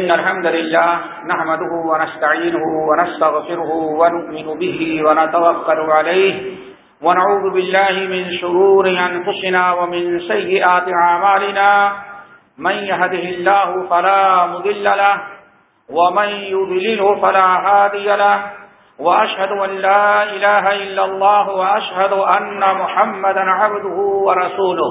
إن الحمد لله نحمده ونستعينه ونستغفره ونؤمن به ونتوكل عليه ونعوذ بالله من شرور أنفسنا ومن سيئات عمالنا من يهده الله فلا مذل له ومن يذلله فلا هادي له وأشهد أن لا إله إلا الله وأشهد أن محمدا عبده ورسوله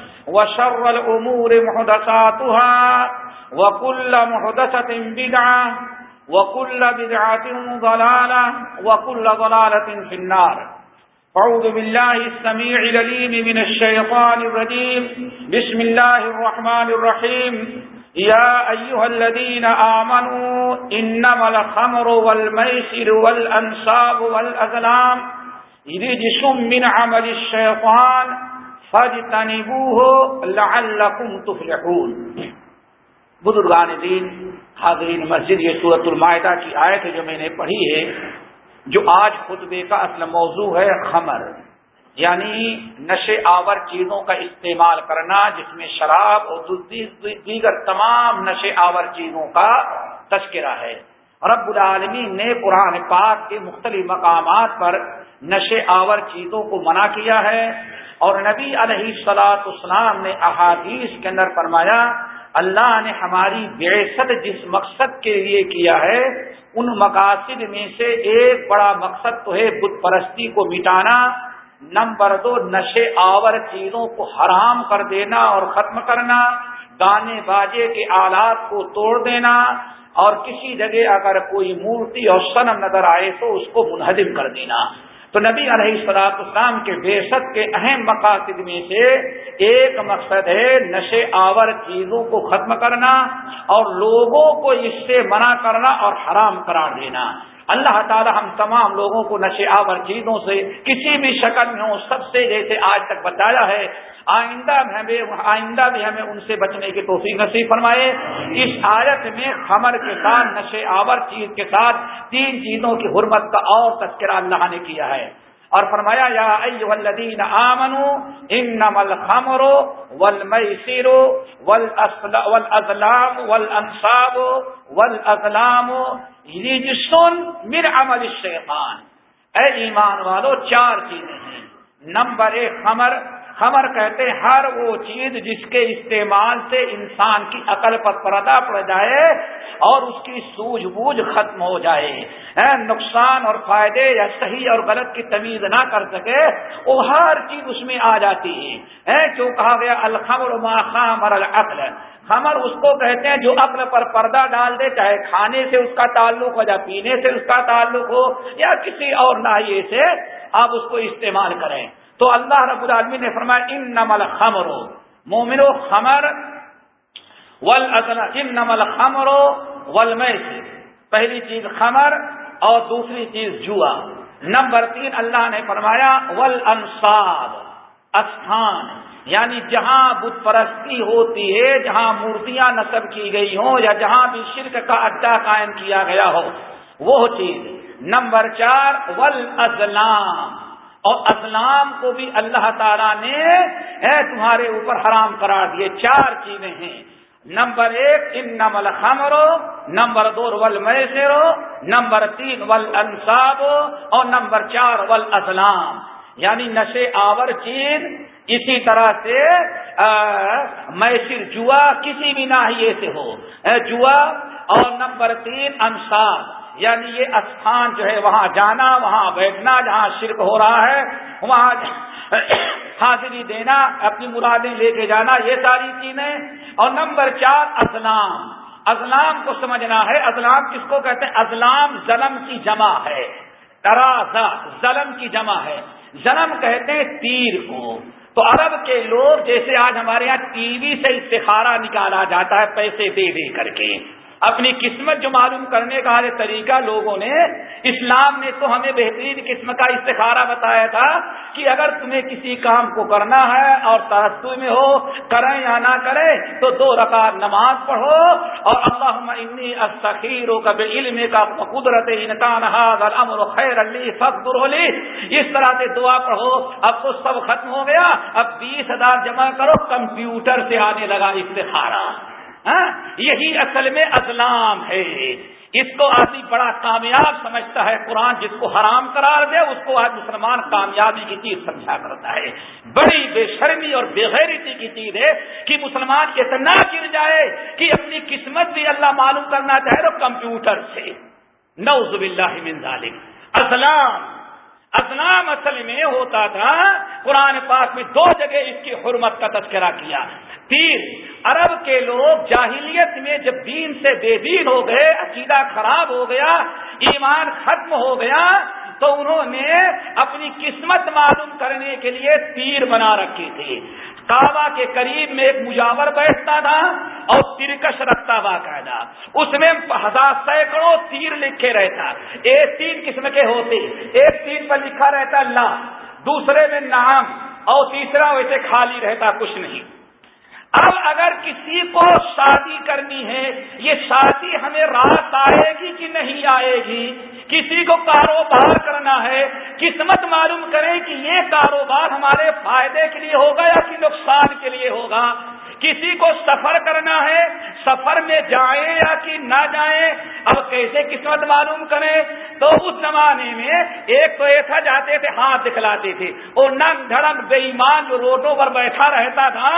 وشر الأمور محدثاتها وكل محدثة بدعة وكل بدعة ضلالة وكل ضلالة في النار. فعوذ بالله السميع لليم من الشيطان الرجيم. بسم الله الرحمن الرحيم. يا أيها الذين آمنوا إنما الخمر والميسر والأنصاب والأذلام رجس من عمل الشيطان فج تنبو تفلحون. بزرگان دین، حاضرین مسجد، یہ صورت المائدہ کی آیت ہے جو میں نے پڑھی ہے، جو آج خطبے کا اصل موضوع ہے خمر یعنی نشے آور چیزوں کا استعمال کرنا، جس میں شراب اور دیگر تمام نشے آور چیزوں کا تذکرہ ہے۔ رب العالمین نے قرآن پاک کے مختلف مقامات پر نشے آور چیزوں کو منع کیا ہے۔ اور نبی علیہ سلاط اسلام نے احادیث کے اندر فرمایا، اللہ نے ہماری بیست جس مقصد کے لیے کیا ہے، ان مقاصد میں سے ایک بڑا مقصد تو ہے بت پرستی کو مٹانا۔ نمبر دو، نشے آور چیزوں کو حرام کر دینا اور ختم کرنا۔ گانے باجے کے آلات کو توڑ دینا۔ اور کسی جگہ اگر کوئی مورتی اور سنم نظر آئے تو اس کو منہدم کر دینا۔ تو نبی علیہ السلاط اسلام کے بیست کے اہم مقاصد میں سے ایک مقصد ہے نشے آور چیزوں کو ختم کرنا اور لوگوں کو اس سے منع کرنا اور حرام قرار دینا۔ اللہ تعالی ہم تمام لوگوں کو نشے آور چیزوں سے کسی بھی شکل میں ہو سب سے جیسے آج تک بتایا ہے، آئندہ ہمیں، آئندہ بھی ہمیں ان سے بچنے کی توفیق نصیب فرمائے۔ اس آیت میں خمر کے ساتھ، نشے آور چیز کے ساتھ تین چیزوں کی حرمت کا اور تذکرہ اللہ نے کیا ہے۔ اور فرمایا، یا الذین آمنو انما الخمر والمیسر والازلام والانصاب والازلام یعنی رجسن من عمل الشیطان۔ اے ایمان والو، چار چیزیں ہیں۔ نمبر ایک، خمر۔ خمر کہتے ہر وہ چیز جس کے استعمال سے انسان کی عقل پر پردہ پڑ جائے اور اس کی سوجھ بوجھ ختم ہو جائے۔ نقصان اور فائدے یا صحیح اور غلط کی تمیز نہ کر سکے، وہ ہر چیز اس میں آ جاتی ہے۔ کیوں کہا گیا؟ الخمر ما خامر العقل۔ خمر اس کو کہتے ہیں جو عقل پر پردہ ڈال دے، چاہے کھانے سے اس کا تعلق ہو یا پینے سے اس کا تعلق ہو یا کسی اور ناحیے سے آپ اس کو استعمال کریں۔ تو اللہ رب العالمین نے فرمایا ان نمل خمر مومنو، خمر ول ان نمل خمر ول پہلی چیز خمر اور دوسری چیز جوا۔ نمبر تین، اللہ نے فرمایا ول انصاب استھان۔ یعنی جہاں بت پرستی ہوتی ہے، جہاں مورتیاں نصب کی گئی ہوں یا جہاں بھی شرک کا اڈا قائم کیا گیا ہو، وہ چیز نمبر چار ول ازلام اور اسلام کو بھی اللہ تعالیٰ نے تمہارے اوپر حرام قرار دیے، چار چیزیں ہیں۔ نمبر ایک ان نمل خمرو نمبر دو ول میسرو نمبر تین ول انصاب اور نمبر چار ول اسلام یعنی نشے آور چیز اسی طرح سے میسر جوا کسی بھی ناحیے سے ہو جوا اور نمبر تین انصار یعنی یہ استھان جو ہے، وہاں جانا، وہاں بیٹھنا، جہاں شرک ہو رہا ہے، وہاں حاضری دینا، اپنی مرادیں لے کے جانا، یہ ساری چیزیں۔ اور نمبر چار اسلام ازلام کو سمجھنا ہے ازلام کس کو کہتے ہیں؟ ازلام ظلم کی جمع ہے۔ ترازا ظلم کی جمع ہے۔ ظلم کہتے ہیں تیر کو۔ تو عرب کے لوگ جیسے آج ہمارے یہاں ٹی وی سے استخارہ نکالا جاتا ہے، پیسے دے دے کر کے۔ اپنی قسمت جو معلوم کرنے کا طریقہ لوگوں نے، اسلام نے تو ہمیں بہترین قسم کا استخارہ بتایا تھا کہ اگر تمہیں کسی کام کو کرنا ہے اور تحت میں ہو، کریں یا نہ کرے تو دو رکعت نماز پڑھو اور اللہ انی استخیر کب علم کا قدرت انکان امر خیر علی فخر علی۔ اس طرح سے دعا پڑھو، اب تو سب ختم ہو گیا، اب بیس ہزار جمع کرو، کمپیوٹر سے آنے لگا استخارہ۔ ہاں؟ یہی اصل میں ازلام ہے۔ اس کو آدمی بڑا کامیاب سمجھتا ہے، قرآن جس کو حرام قرار دے، اس کو آج مسلمان کامیابی کی چیز سمجھا کرتا ہے۔ بڑی بے شرمی اور بے غیرتی کی چیز ہے کہ مسلمان اتنا گر جائے کہ اپنی قسمت بھی اللہ معلوم کرنا چاہے تو کمپیوٹر سے۔ نوز باللہ من ذالک۔ اسلام اسلام اصل میں ہوتا تھا، قرآن پاک میں دو جگہ اس کی حرمت کا تذکرہ کیا۔ تین عرب کے لوگ جاہلیت میں جب دین سے بے دین ہو گئے، عقیدہ خراب ہو گیا، ایمان ختم ہو گیا، تو انہوں نے اپنی قسمت معلوم کرنے کے لیے تیر بنا رکھی تھی۔ کعبہ کے قریب میں ایک مجاور بیٹھتا تھا اور ترکش رکھتا باقاعدہ اس میں ہزار سینکڑوں تیر لکھے رہتا۔ ایک تین قسم کے ہوتے۔ ایک تین پر لکھا رہتا اللہ دوسرے میں نام اور تیسرا ویسے خالی رہتا، کچھ نہیں۔ اب اگر کسی کو شادی کرنی ہے، یہ شادی ہمیں رات آئے گی کہ نہیں آئے گی؟ کسی کو کاروبار کرنا ہے، قسمت معلوم کرے کہ یہ کاروبار ہمارے فائدے کے لیے ہوگا یا کہ نقصان کے لیے ہوگا؟ کسی کو سفر کرنا ہے، سفر میں جائیں یا کہ نہ جائیں، اب کیسے قسمت معلوم کریں؟ تو اس زمانے میں ایک تو ایسا جاتے تھے، ہاتھ دکھلاتے تھے اور ننگ دھڑک بے ایمان جو روڈوں پر بیٹھا رہتا تھا،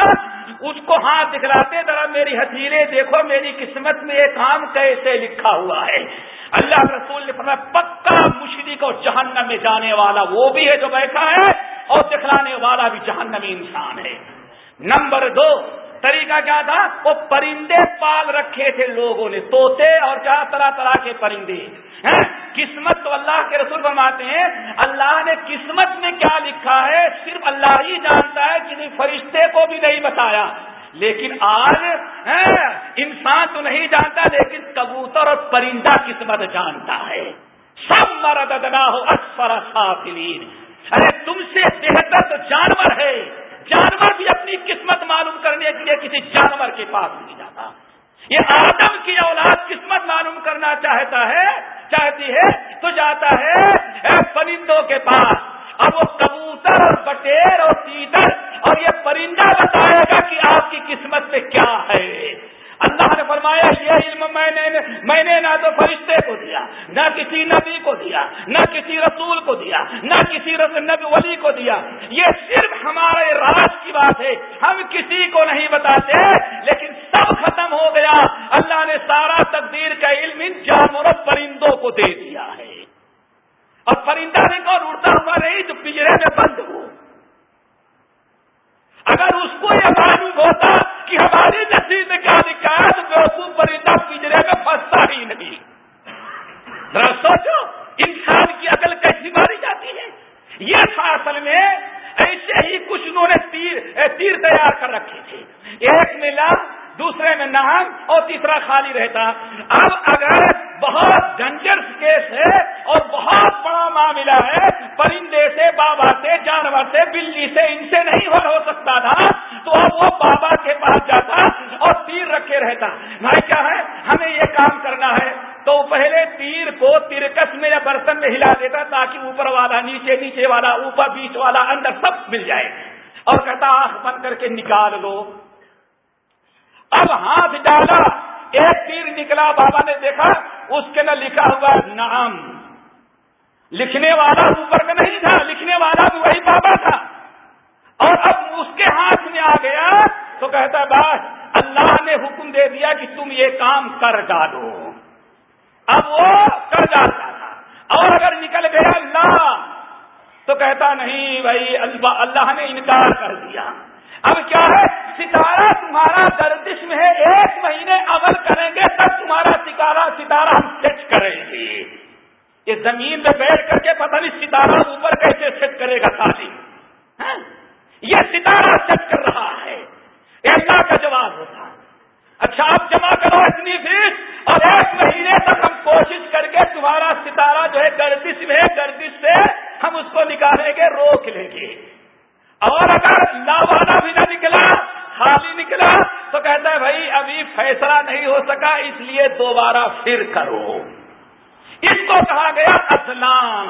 اس کو ہاتھ دکھلاتے، ذرا میری حسیرے دیکھو، میری قسمت میں یہ کام کیسے لکھا ہوا ہے؟ اللہ رسول نے فرمایا، پکا مشرق اور جہنم میں جانے والا وہ بھی ہے جو بیٹھا ہے اور دکھلانے والا بھی جہنمی انسان ہے۔ نمبر دو طریقہ کیا تھا؟ وہ پرندے پال رکھے تھے لوگوں نے توتے اور جہاں طرح طرح کے پرندے۔ قسمت تو اللہ کے رسول فرماتے ہیں۔ اللہ نے قسمت میں کیا لکھا ہے؟ صرف اللہ ہی جانتا ہے، کسی فرشتے کو بھی نہیں بتایا۔ لیکن آج انسان تو نہیں جانتا، لیکن کبوتر اور پرندہ قسمت جانتا ہے۔ سب مرد ادنا ہو اکثر ارے، تم سے بہتر تو جانور ہے۔ جانور بھی اپنی قسمت معلوم کرنے کے لیے کسی جانور کے پاس نہیں جاتا۔ یہ آدم کی اولاد قسمت معلوم کرنا چاہتا ہے، چاہتی ہے، تو جاتا ہے۔ پرندوں کے پاس۔ اب وہ کبوتر اور بٹیر اور تیتر اور یہ پرندہ بتائے گا کہ آپ کی قسمت میں کیا ہے۔ اللہ نے فرمایا یہ علم میں نے میں نے نہ تو فرشتے کو دیا، نہ کسی نبی کو دیا، نہ کسی رسول کو دیا، نہ کسی نبی ولی کو دیا۔ یہ صرف ہمارے راج کی بات ہے۔ ہم کسی کو نہیں بتاتے، لیکن سب ختم ہو گیا اللہ نے سارا تقدیر کا علم ان جانوروں پرندوں کو دے دیا ہے اور پرندہ نے کون اڑتا ہوا نہیں جو پجرے میں بند ہو اگر اس کو یہ معلوم ہوتا کہ ہماری نصیب میں کیا لکھا ہے تو بیوقوف پرندہ پنجرے میں پھنستا ہی نہیں ذرا سوچو انسان کی عقل کیسی ماری جاتی ہے یہ تھا اصل میں ایسے ہی کچھ انہوں نے تیر تیر تیار کر رکھے تھے ایک میں لام دوسرے میں نام اور رہتا۔ اب اگر بہت ڈنجرس کیس ہے اور بہت بڑا معاملہ ہے، پرندے سے، بابا سے، جانور سے، بلی سے، ان سے نہیں ہو سکتا تھا، تو اب وہ بابا کے پاس جاتا اور تیر رکھے رہتا۔ بھائی، کیا ہے؟ ہمیں یہ کام کرنا ہے۔ تو پہلے تیر کو ترکس میں یا برتن میں ہلا دیتا تاکہ اوپر والا، نیچے نیچے والا، اوپر بیچ والا، اندر سب مل جائے۔ اور کہتا، آنکھ بند کر کے نکال لو اب ہاتھ ڈالا۔ ایک تیر نکلا، بابا نے دیکھا، اس کے نہ لکھا ہوا نام لکھنے والا اوپر کا نہیں تھا، لکھنے والا بھی وہی بابا تھا۔ اور اب اس کے ہاتھ میں آ گیا، تو کہتا بس، اللہ نے حکم دے دیا کہ تم یہ کام کر ڈالو۔ اب وہ کر جاتا تھا۔ اور اگر نکل گیا اللہ، تو کہتا نہیں، بھائی اللہ نے انکار کر دیا۔ اب کیا ہے؟ ستارہ تمہارا گردش میں ہے، ایک مہینے عمل کریں گے تب تمہارا ستارہ ستارہ ہم سیٹ کریں گے۔ یہ زمین میں بیٹھ کر کے پتہ نہیں ستارہ اوپر کیسے سیٹ کرے گا تعلیم ہاں؟ یہ ستارہ سیٹ کر رہا ہے۔ یہ اللہ کا جواب ہوتا اچھا آپ جمع کرو اتنی فیس۔ اور ایک مہینے تک ہم کوشش کر کے تمہارا ستارہ جو ہے گردش میں ہے گردش سے ہم اس کو نکالیں گے، روک لیں گے۔ اور اگر لاوانا بھی نہ نکلا خالی نکلا تو کہتا ہے بھائی ابھی فیصلہ نہیں ہو سکا، اس لیے دوبارہ پھر کرو۔ اس کو کہا گیا اسلام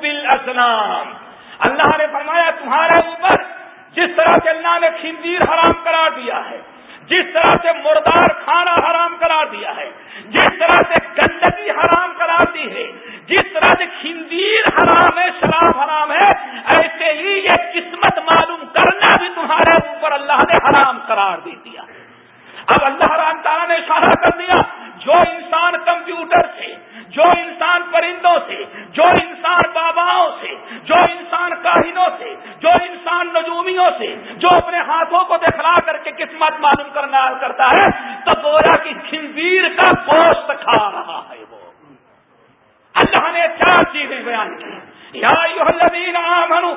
بل اسلام اللہ نے فرمایا تمہارے اوپر جس طرح سے اللہ نے خنزیر حرام کرا دیا ہے، جس طرح سے مردار کھانا حرام کرا دیا ہے، جس طرح سے گندگی حرام کرا دی ہے جس طرح سے خنزیر حرام ہے، شراب حرام ہے، ایسے ہی یہ قسمت معلوم کرنا بھی تمہارے اوپر اللہ نے حرام قرار دے دیا۔ اب اللہ رام تعالیٰ نے اشارہ کر دیا، جو انسان کمپیوٹر سے، جو انسان پرندوں سے، جو انسان باباؤں سے، جو انسان کاہنوں سے، جو انسان نجومیوں سے، جو اپنے ہاتھوں کو دکھلا کر کے قسمت معلوم کرنا کرتا ہے، تو گویا کی کھنزیر کا گوشت کھا رہا ہے۔ اللہ نے چار چیزیں بیان کی۔ یا الذین آمنو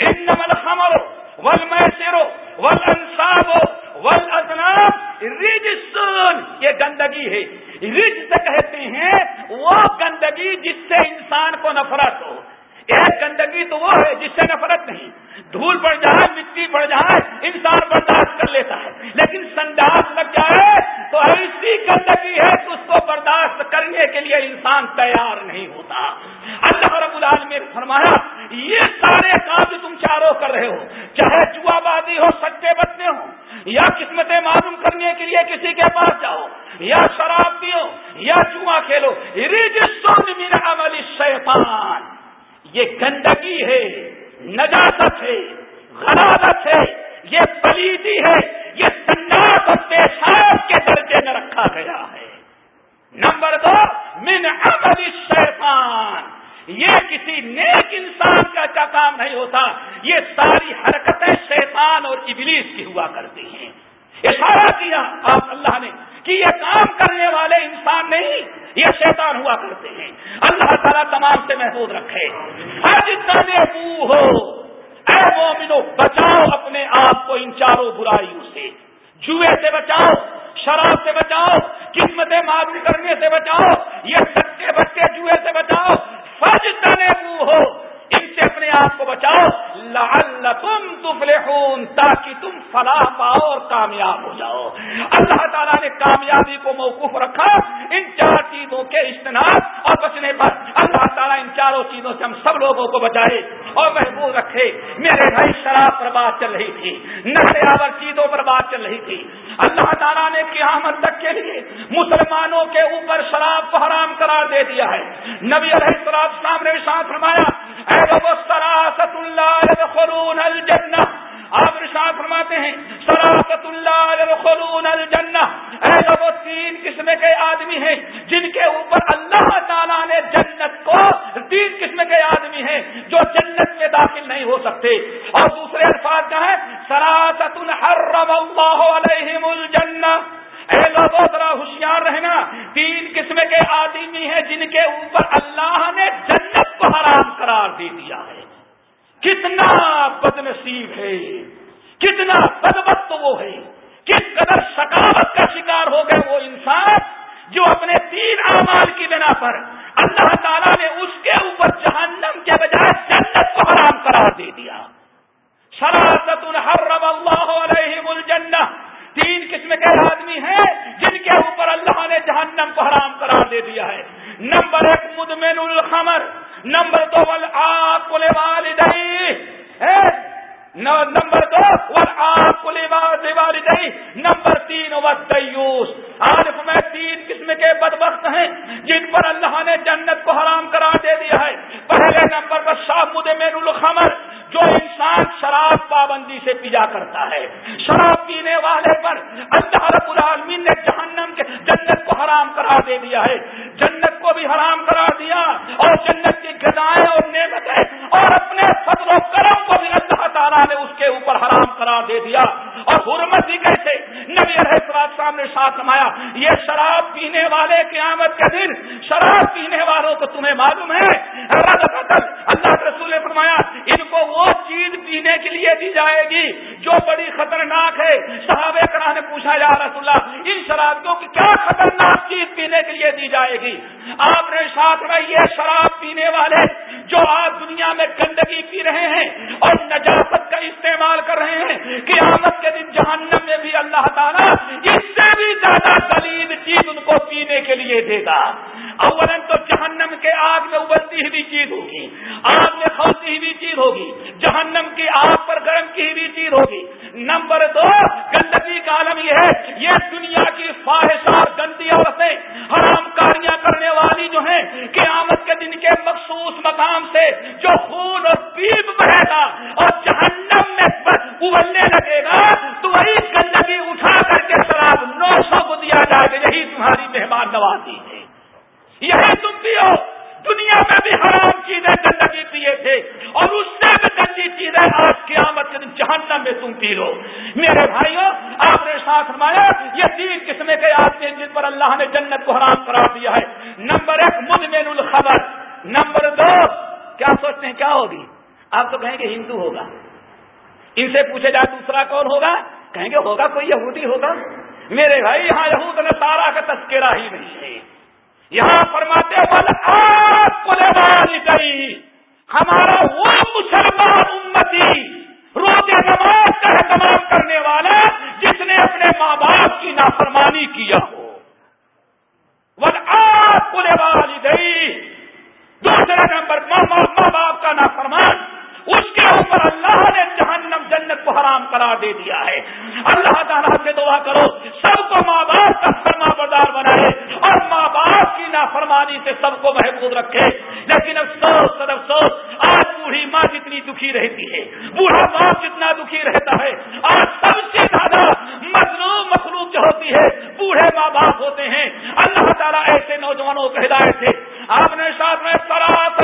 انما الخمر والمیسر والانصاب والازناب رجسون، یہ گندگی ہے۔ رجس کہتے ہیں، وہ گندگی جس سے انسان کو نفرت ہو۔ ایک گندگی تو وہ ہے جس سے نفرت نہیں۔ دھول پڑ جائے مٹی پڑ جائے انسان برداشت کر لیتا ہے۔ لیکن سنڈاس لگ جائے تو ایسی گندگی ہے کہ اس کو برداشت کرنے کے لیے انسان تیار نہیں ہوتا۔ اللہ رب العالمین نے فرمایا، یہ سارے کام جو تم چاروں کر رہے ہو، چاہے چوہا بازی ہو، سچے بچے ہوں، یا قسمتیں معلوم کرنے کے لیے کسی کے پاس جاؤ، یا شراب پیو، یا چوا کھیلو من عمل شیطان یہ گندگی ہے، نجاست ہے غلط ہے، یہ پلیدی ہے، یہ سنڈاس اور پیشاب کے درجے میں رکھا گیا ہے۔ نمبر دو، من عمل شیطان یہ کسی نیک انسان کا کیا کام نہیں ہوتا، یہ ساری حرکتیں شیطان اور ابلیس کی ہوا کرتی ہیں۔ اشارہ کیا آپ اللہ نے کہ یہ کام کرنے والے انسان نہیں، یہ شیطان ہوا کرتے ہیں۔ اللہ تعالیٰ تمام سے محفوظ رکھے۔ بو ہو، اے مومنو، بچاؤ اپنے آپ کو ان چاروں برائیوں سے۔ جوئے سے بچاؤ، شراب سے بچاؤ، قسمتیں معلوم کرنے سے بچاؤ، یہ سچے بچے جوئے سے بچاؤ۔ فج تنے ہو، ان سے اپنے آپ کو بچاؤ۔ لعلکم تفلحون، تاکہ تم فلاح پاؤ اور کامیاب ہو جاؤ۔ اللہ تعالیٰ نے کامیابی کو موقف رکھا۔ ان چار چیزوں کے اجتناب اور بچنے پر اللہ تعالیٰ ان چاروں چیزوں سے ہم سب لوگوں کو بچائے اور محبوب رکھے۔ میرے بھائی، شراب پر بات چل رہی تھی۔ نشیاور چیزوں پر بات چل رہی تھی۔ اللہ تعالیٰ نے قیامت تک کے لیے مسلمانوں کے اوپر شراب کو حرام قرار دے دیا ہے۔ نبی علیہ السلام سامنے ساتھ فرمایا سراست اللہ خرون الجنہ آپ رشاد فرماتے ہیں سراست اللہ خرون الجنہ ایسا وہ تین قسم کے آدمی ہیں جن کے اوپر اللہ تعالیٰ نے جنت کو، تین قسم کے آدمی ہیں جو جنت میں داخل نہیں ہو سکتے۔ اور دوسرے الفاظ کا ہے سراست حرم اللہ علیہم الجنہ اے لوگوں ذرا ہوشیار رہنا، تین قسم کے آدمی ہیں جن کے اوپر اللہ نے جنت کو حرام قرار دے دیا ہے۔ کتنا بد نصیب ہے۔ کتنا بدبت وہ ہے۔ کس قدر ثقافت کا شکار ہو گئے وہ انسان جو اپنے تین اعمال کی بنا پر اللہ تعالیٰ نے اس کے اوپر جہنم کے بجائے جنت کو حرام قرار دے دیا۔ سراست الحرم اللہ علیہ الجنہ۔ تین قسم کے آدمی ہیں جن کے اوپر اللہ نے جہنم کو حرام قرار دے دیا ہے۔ نمبر ایک مدمن الخمر، نمبر دو والعاقل والدی نمبر دو والعاقل والدی نمبر تین ویوس عارف، میں تین قسم کے بدبخت ہیں جن پر اللہ نے جنت کو حرام کرا دے دیا ہے۔ پہلے نمبر پر شاہ مدمن الخمر، جو انسان شراب پابندی سے پیا کرتا ہے۔ شراب پینے والے پر اللہ رب العالمین نے جہنم کے جنت کو حرام کرا دے دیا ہے۔ جنت اور کہ ہندو ہوگا۔ ان سے پوچھے جائے دوسرا کون ہوگا؟ کہیں گے ہوگا کوئی یہودی ہوگا؟ میرے بھائی، یہاں یہود نصارہ کا تذکرہ ہی نہیں ہے۔ یہاں فرماتے آپ کو گئی ہمارا وہ مسلمان امتی روز نماز کا اہتمام کرنے والا جس نے اپنے ماں باپ کی نافرمانی کیا ہو۔ وہ آپ کو نماز گئی دوسرے نمبر ماں باپ کا نافرمان اس کے اوپر اللہ نے جہنم جنت کو حرام قرار دے دیا ہے۔ اللہ تعالیٰ سے دعا کرو، سب کو ماں باپ کا فرما بردار بنائے اور ماں باپ کی نافرمانی سے سب کو محفوظ رکھے۔ لیکن افسوس، سر افسوس، آج بوڑھی ماں جتنی دکھی رہتی ہے۔ بوڑھا باپ جتنا دکھی رہتا ہے۔ آج سب سے زیادہ مظلوم مخلوق جو ہوتی ہے، بوڑھے ماں باپ ہوتے ہیں۔ اللہ تعالیٰ ایسے نوجوانوں کو ہدایت ہے آپ نے ساتھ میں سرات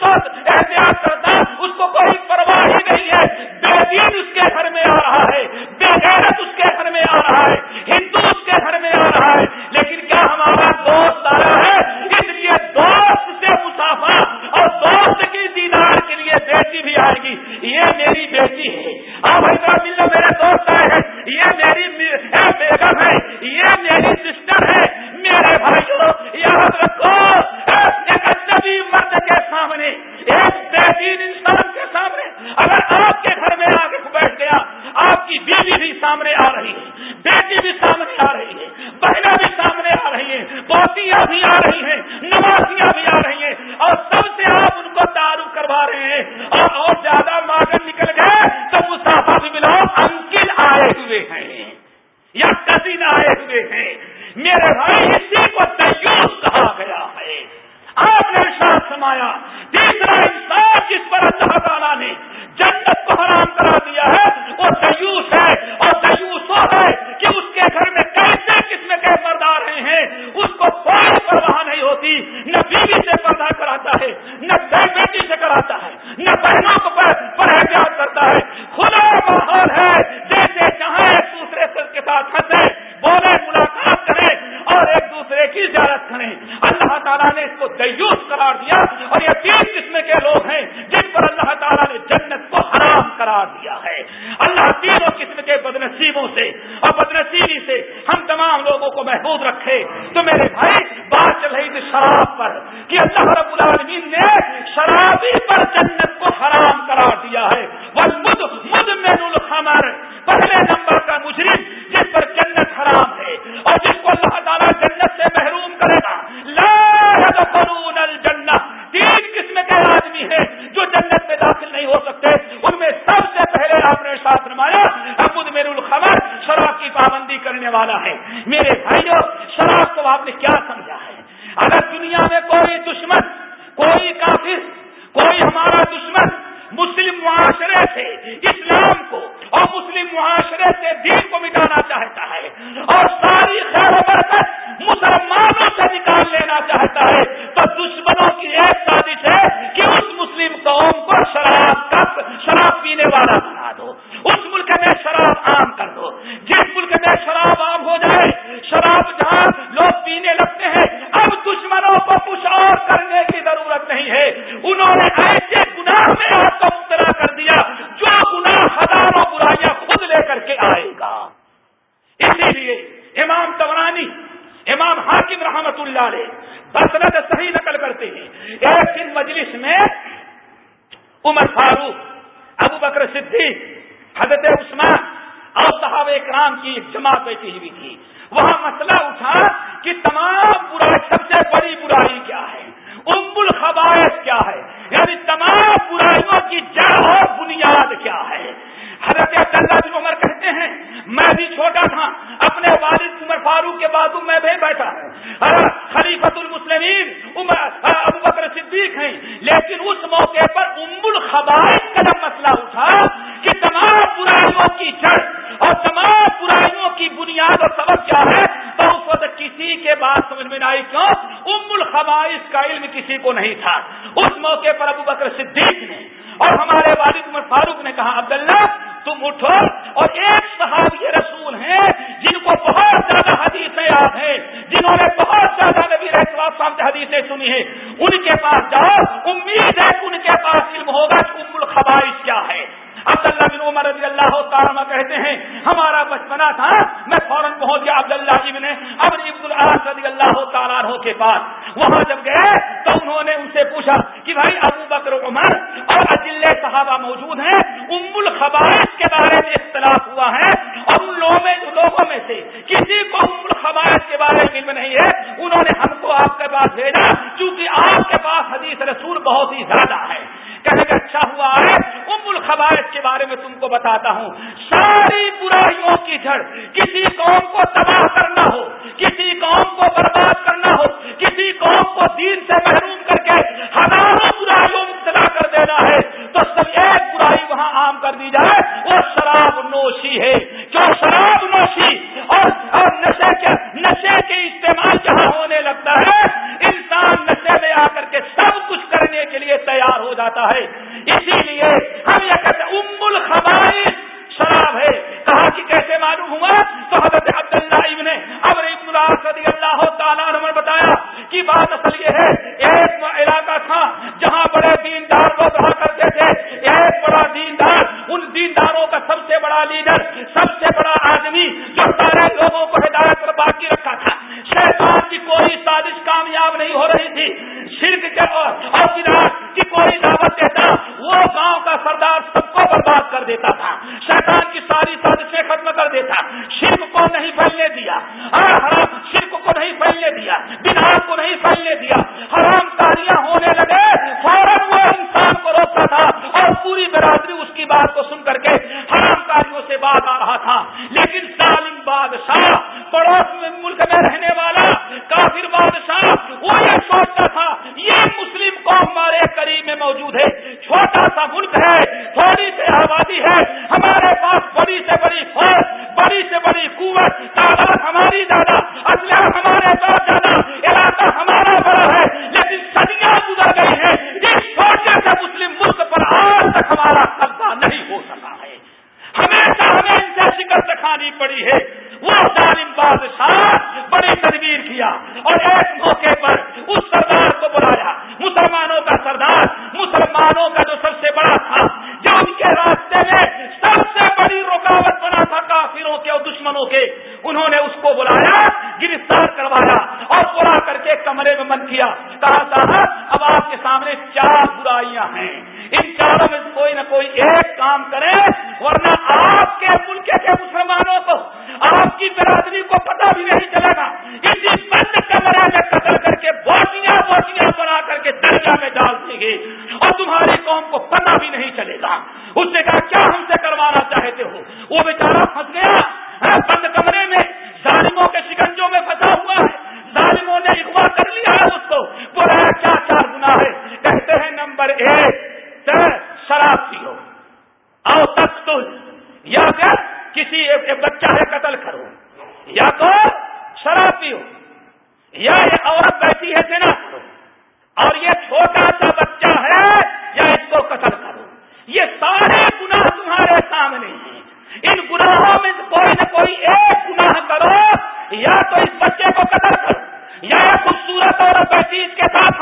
ساتھ احتیاط کرتا، اس کو کوئی پرواہ ہی نہیں ہے۔ بے دین اس کے گھر میں آ رہا ہے۔ ہو بیٹھی طرف تم اٹھو اور ایک صاحب یہ رسول ہیں جن کو بہت زیادہ حدیثیں یاد ہیں جنہوں نے بہت زیادہ نبی صاحب سے حدیثیں سنی ہیں۔ ان کے پاس جاؤ، امید ہے کہ ان کے پاس علم ہوگا کہ ام الخبائش کیا ہے۔ عبداللہ بن عمر رضی اللہ تعالیٰ کہتے ہیں، ہمارا بچپنا تھا، میں فوراً پہنچ گیا عبداللہ ابن ابن عبد العاص رضی اللہ تعالیٰ عنہ کے پاس۔ وہاں جب گئے تو انہوں نے ان سے پوچھا کہ بھائی ابو بکر عمر اور اجل صحابہ موجود ہیں؟ ہوں کہ کیسے معلوم ہوا تو حضرت عبداللہ ابن عبر ابن رضی اللہ تعالیٰ نے بتایا کہ بات اصل یہ ہے کرانی پڑی ہے۔ وہ ظالم بادشاہ بڑی تدبیر کیا اور ایک موقع پر اس سردار کو بلایا۔ مسلمانوں کا سردار، مسلمانوں کا جو سب سے بڑا تھا، جو ان کے راستے میں سب سے بڑی رکاوٹ بنا تھا کافروں کے اور دشمنوں کے، انہوں نے اس کو بلایا، گرفتار کروایا اور بلا کر کے کمرے میں من کیا۔ کہا یا تو اس بچے کو قتل کرو یا خوبصورت اور بحثیت کے ساتھ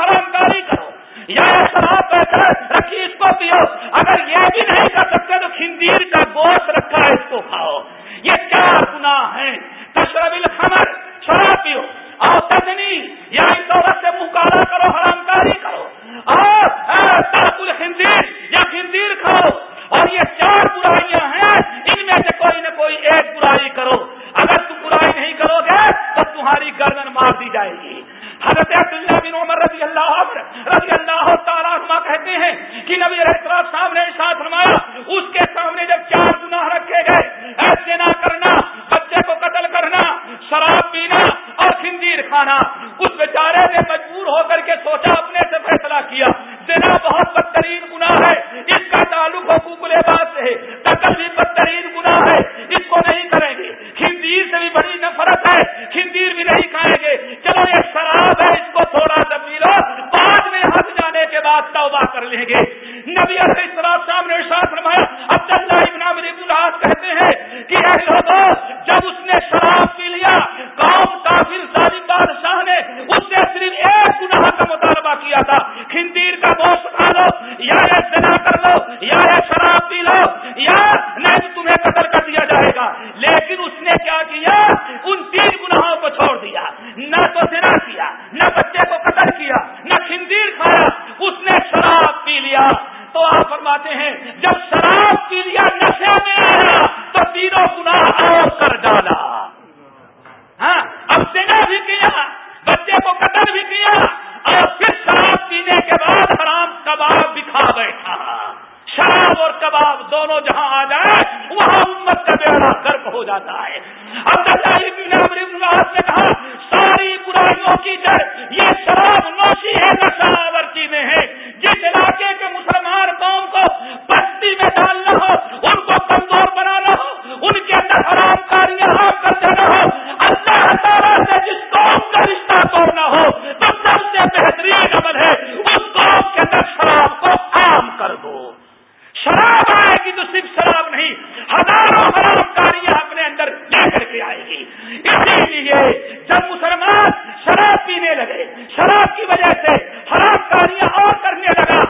پینے لگے شراب کی وجہ سے حرام کاریاں اور کرنے لگا۔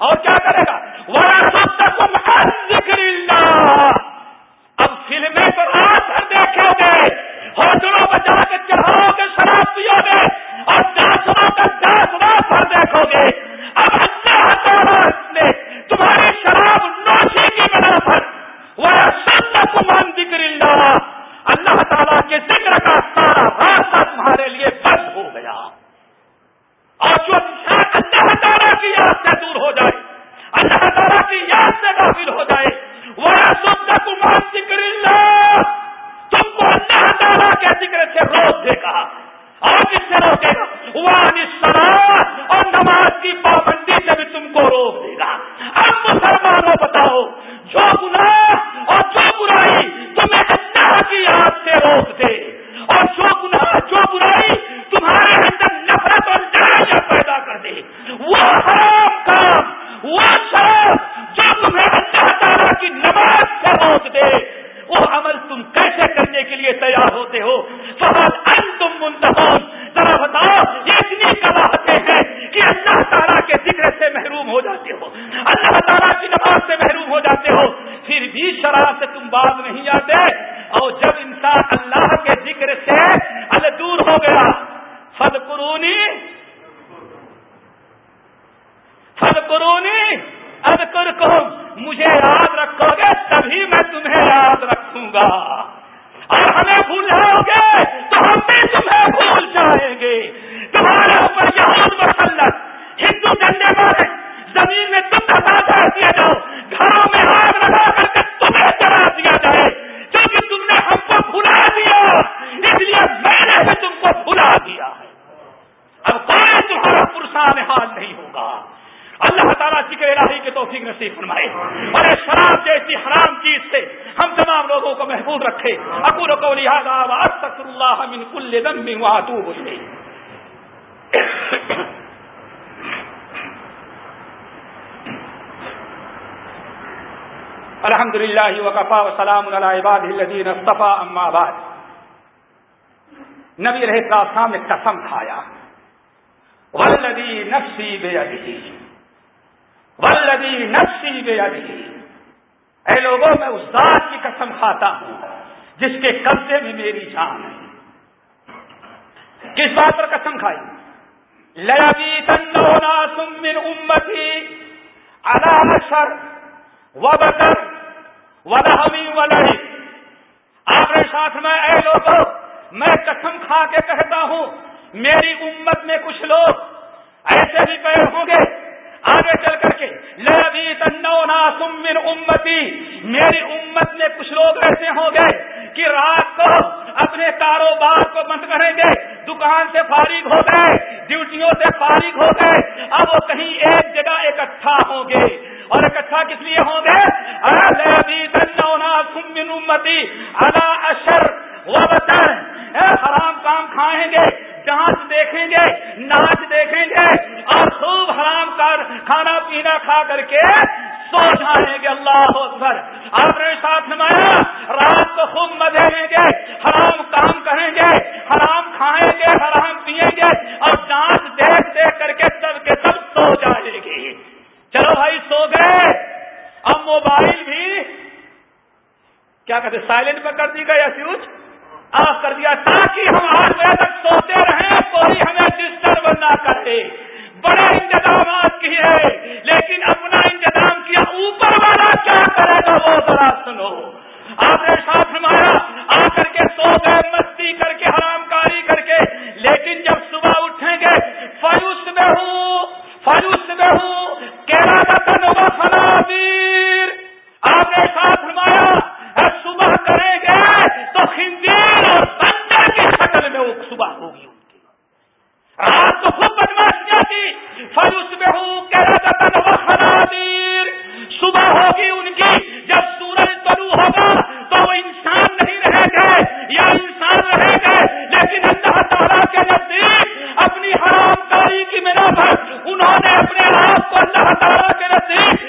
اور کیا کرے گا؟ اللہ تعالیٰ کی نماز سے محروم ہو جاتے ہو، پھر بھی شراب سے تم باز نہیں آتے۔ اور جب انسان اللہ کے ذکر سے ال دور ہو گیا فد قرونی فد قرونی اب کر مجھے یاد رکھو گے تبھی میں تمہیں یاد رکھوں گا اور ہمیں بھول جاؤ گے تو ہم بھی تمہیں بھول جائیں گے تمہارے اوپر یہود مسلط ہندو ڈنڈے مارے زمین میں تم کا دیا جاؤ گھروں میں آگ لگا کر کے تمہیں چلا دیا جائے کیونکہ تم نے ہم کو بھلا دیا اس لیے میں نے بھی تم کو بھلا دیا ہے اب کوئی تمہارا پرسان حال نہیں ہوگا اللہ تعالیٰ ذکر الہی کے توفیق نصیب فرمائے اور شراب جیسی حرام چیز سے ہم تمام لوگوں کو محفوظ رکھے اکور کو لہٰذا اللہ من کل دم واتوب الیہ الحمد للہ وقفا وسلام عباد الدین اصطفیٰ اما آباد نبی رہے نے قسم کھایا۔ ولدی نفسی بے ولدی نفسی بے اے لوگوں، میں اس ذات کی قسم کھاتا ہوں جس کے قبضے میں میری جان ہے۔ کس بات پر قسم کھائی؟ لبی تنونا سمن امتی ادا اداشر و بکر ولہمی ولہی آپ نے ساتھ میں اے لوگوں میں قسم کھا کے کہتا ہوں، میری امت میں کچھ لوگ ایسے بھی پیر ہوں گے آگے چل کر کے لبی تنونا سمن امتی، میری امت میں کچھ لوگ ایسے ہوں گے کہ رات کو اپنے کاروبار کو بند کریں گے، دکان سے فارغ ہو گئے، ڈیوٹیوں سے فارغ ہو گئے، اب وہ کہیں ایک جگہ اکٹھا ہوں گے۔ اور اکٹھا کس لیے ہوں گے؟ تنونا سمن امتی اللہ اشر وہ حرام کام کھائیں گے ڈانس دیکھیں گے ناچ دیکھیں گے اور خوب حرام کر، کھانا پینا کھا کر کے سو جائیں گے۔ اللہ اکبر۔ آپ نے ساتھ نمایا، رات کو خوب مزے لیں گے، حرام کام کریں گے، حرام کھائیں گے، حرام پیئیں گے اور ڈانس دیکھ دیکھ کر کے سب کے سب سو جائیں گے چلو بھائی، سو گئے۔ اب موبائل بھی، کیا کہتے سائلنٹ میں کر دی گئی یا فیوز آف کر دیا، تاکہ ہم آٹھ بجے تک سوتے رہیں، کوئی ہمیں ڈسٹرب نہ کرے۔ بڑے انتظامات کیے لیکن اپنا انتظام کیا۔ اوپر والا کیا کرے گا وہ ذرا سنو۔ آپ نے ساتھ ہمارا آ کر کے سو گئے مستی کر کے، حرام کاری کر کے۔ لیکن جب صبح اٹھیں گے فیوس میں ہوں فیوس میں ہوں۔ کیرا کا تنوع فنابیر آپ نے ساتھ ہمارا صبح کریں گے تو خنزیر اور بندر کی شکل میں وہ صبح ہوگی ان کی رات کو خوب بدماشیاں کی فروس میں ہوں کہ خرابیر صبح ہوگی ان کی، جب سورج طلوع ہوگا تو وہ انسان نہیں رہ گئے یا انسان رہ گئے لیکن اللہ تعالیٰ کے نزدیک اپنی حرام کاری کی میرا پر انہوں نے اپنے آپ کو اللہ تعالیٰ کے نزدیک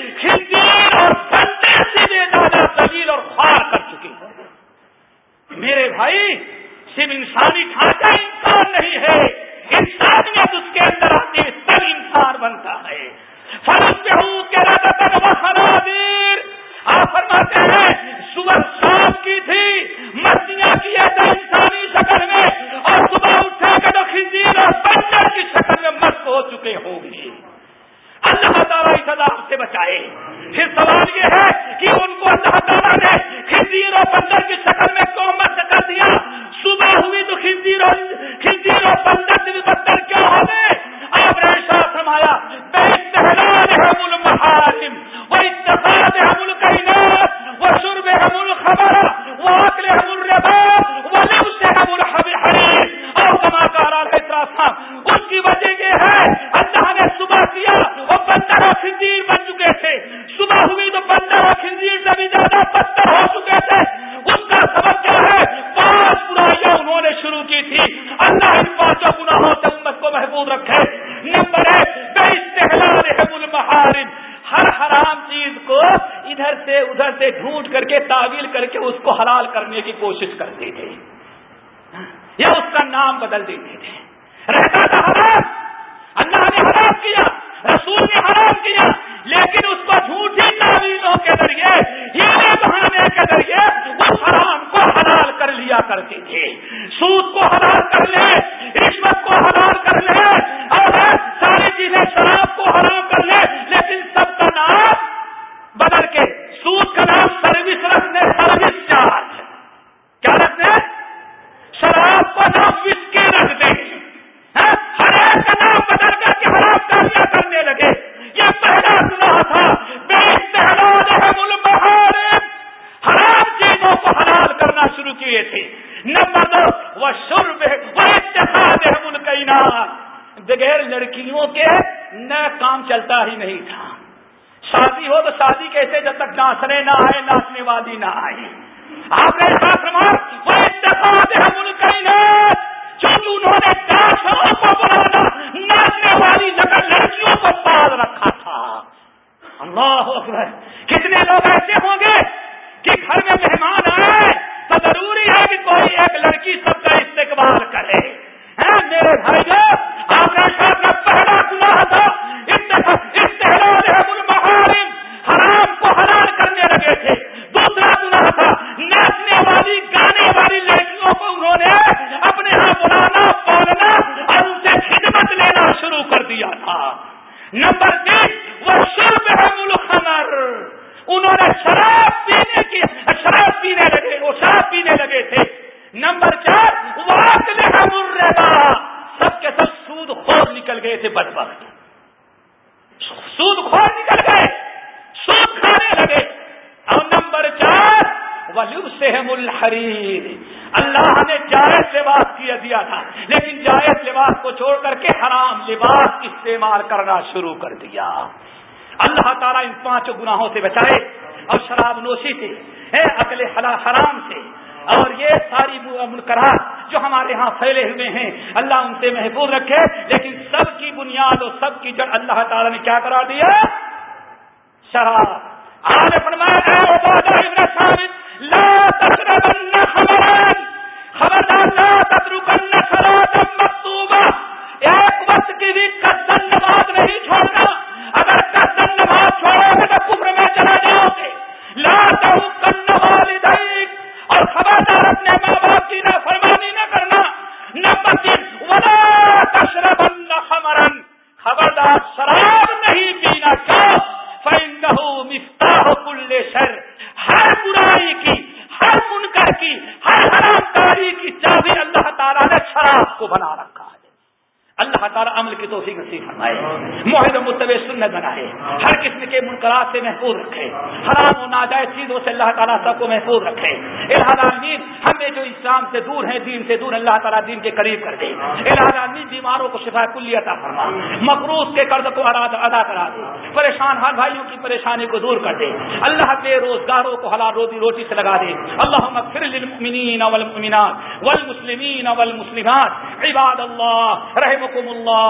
حلال کرتے تھے۔ سود کو حلال کر لے رشوت کو حلال کر لے اور ساری چیزیں شراب کو حرام کر لے لیکن سب کا نام بدل کے سود کا نام سروس رکھنے سروس چارج کیا رکھتے شراب کو نام وسکی رکھ دیں ہاں؟ ہر ایک کا نام بدل کر کے حرام کاریاں کرنے لگے یہ پہلا گناہ تھا بے حرام چیزوں کو حلال کرنا شروع کیے تھے نمبر دو وہ شرب وہ اتحاد ملکینات بغیر لڑکیوں کے نہ کام چلتا ہی نہیں تھا شادی ہو تو شادی کیسے جب تک ناچنے نہ آئے دن والی نہ الحریر اللہ نے جائز لباس کیا دیا تھا، لیکن جائز لباس کو چھوڑ کر کے حرام لباس استعمال کرنا شروع کر دیا۔ اللہ تعالیٰ ان پانچوں گناہوں سے بچائے اور شراب نوشی سے عقل حرام سے، اور یہ ساری منقرات جو ہمارے ہاں پھیلے ہوئے ہیں، اللہ ان سے محفوظ رکھے۔ لیکن سب کی بنیاد اور سب کی جڑ اللہ تعالیٰ نے کیا کرا دیا؟ شراب۔ آج فرمایا لا تقربن خبران، خبردار لا تترکن صلاة مکتوبہ. ایک وقت کی بھی کسن نماز نہیں چھوڑنا۔ اگر کسن نماز چھوڑو گے تو کفر میں چلا جاؤ گے لا تحکن والدیک، اور خبردار اپنے ماں باپ کی نہ نہ کرنا۔ نمبر تین، ولا تشربن خمرن، خبردار شراب نہیں پینا کیوں فَإِنَّهُ مِفْتَاحُ كُلِّ شَرٍ ہر برائی کی ہر منکر کی ہر حرام کاری کی چابی اللہ تعالیٰ نے شراب کو بنا رکھا۔ عمل کی توفیق نصیب فرمائے۔ معاہد متب سنت بنائے۔ ہر قسم کے منقرات سے محفوظ رکھے۔ حرام و ناجائز چیزوں سے اللہ تعالیٰ سب کو محفوظ رکھے۔ الحال ہمیں جو اسلام سے دور ہیں، دین سے دور، اللہ تعالیٰ دین کے قریب کر دے۔ الحال بیماروں کو شفا کلی عطا فرما۔ مقروض کے قرض کو ادا کرا دے۔ پریشان ہر بھائیوں کی پریشانی کو دور کر دے۔ اللہ بے روزگاروں کو حلال روزی روٹی سے لگا دے۔ اللہ مغفر للمؤمنین والمؤمنات والمسلمین والمسلمات۔ عباد اللہ رحم يرحمكم